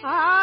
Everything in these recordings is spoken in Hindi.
आता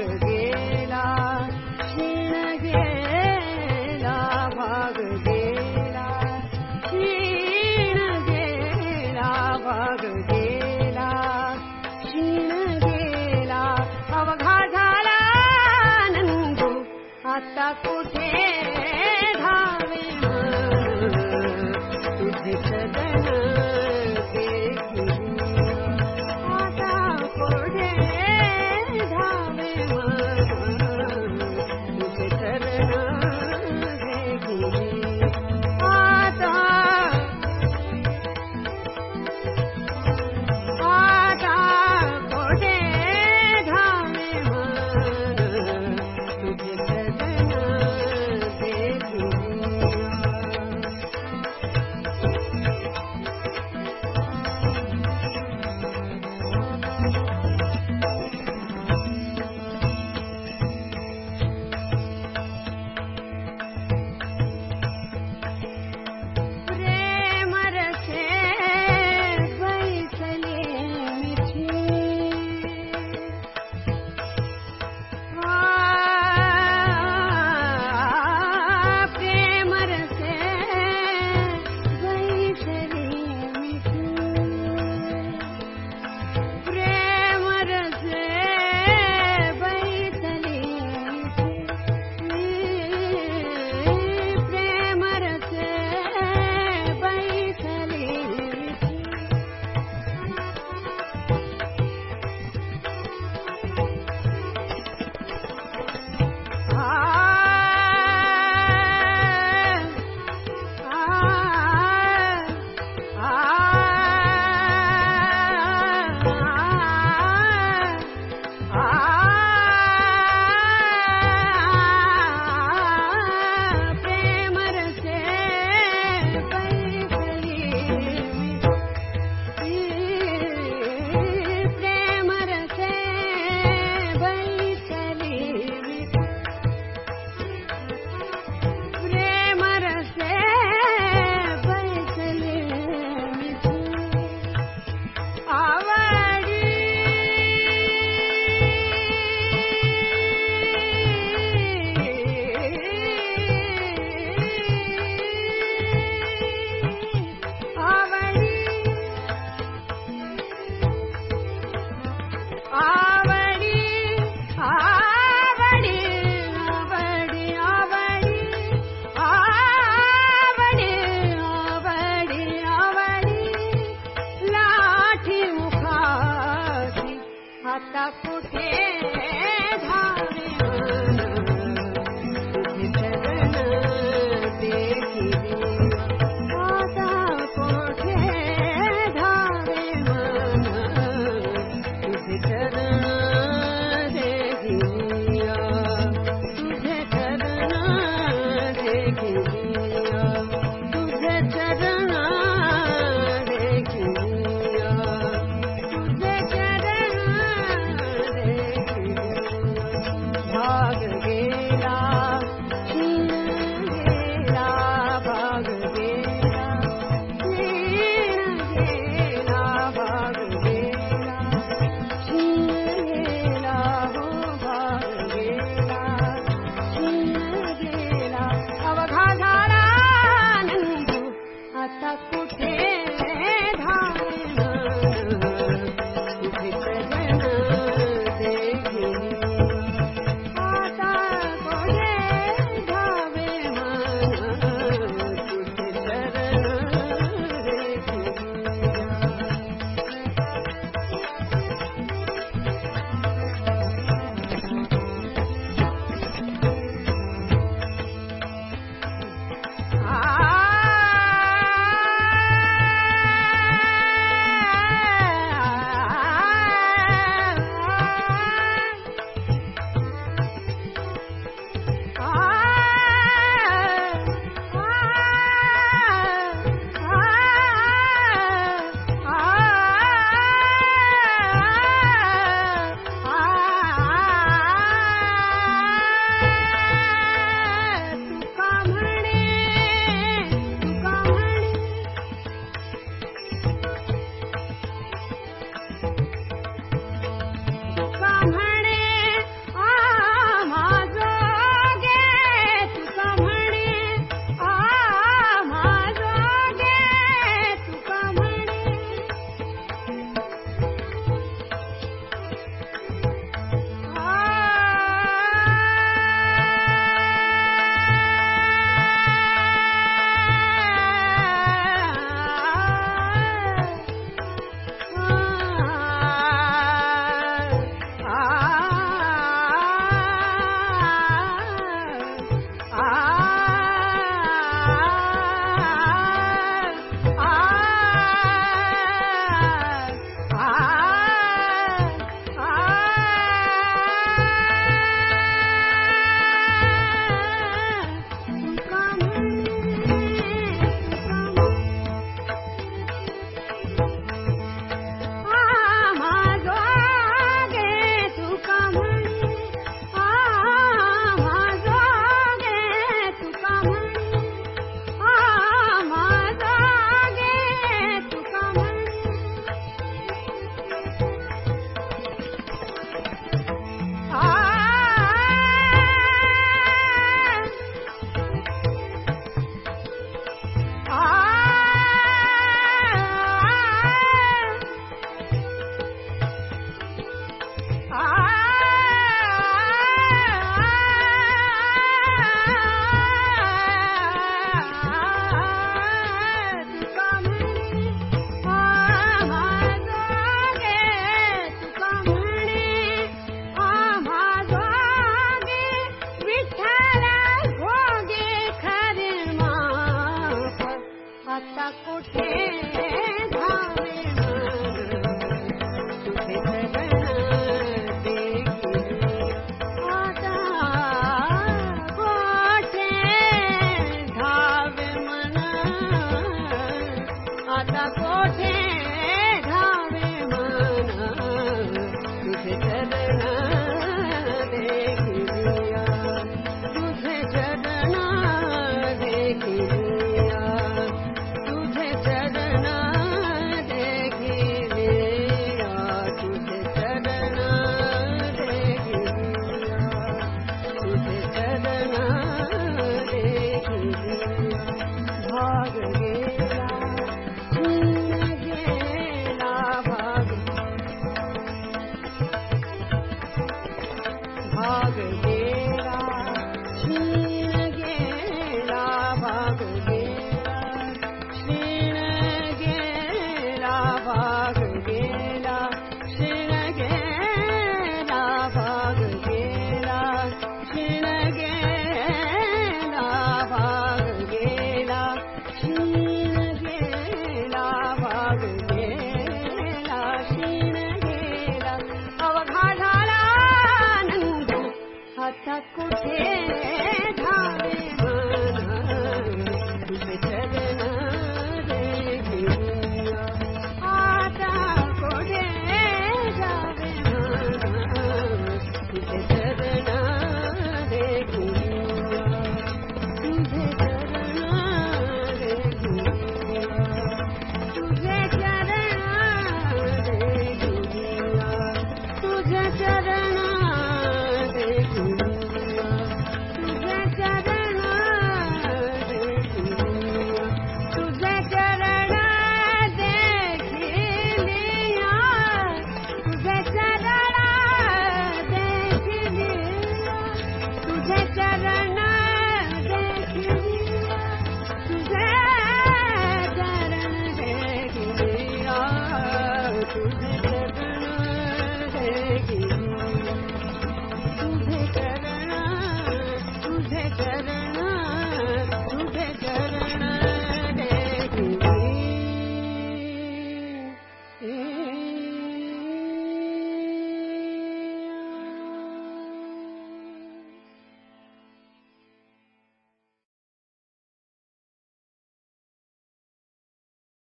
again.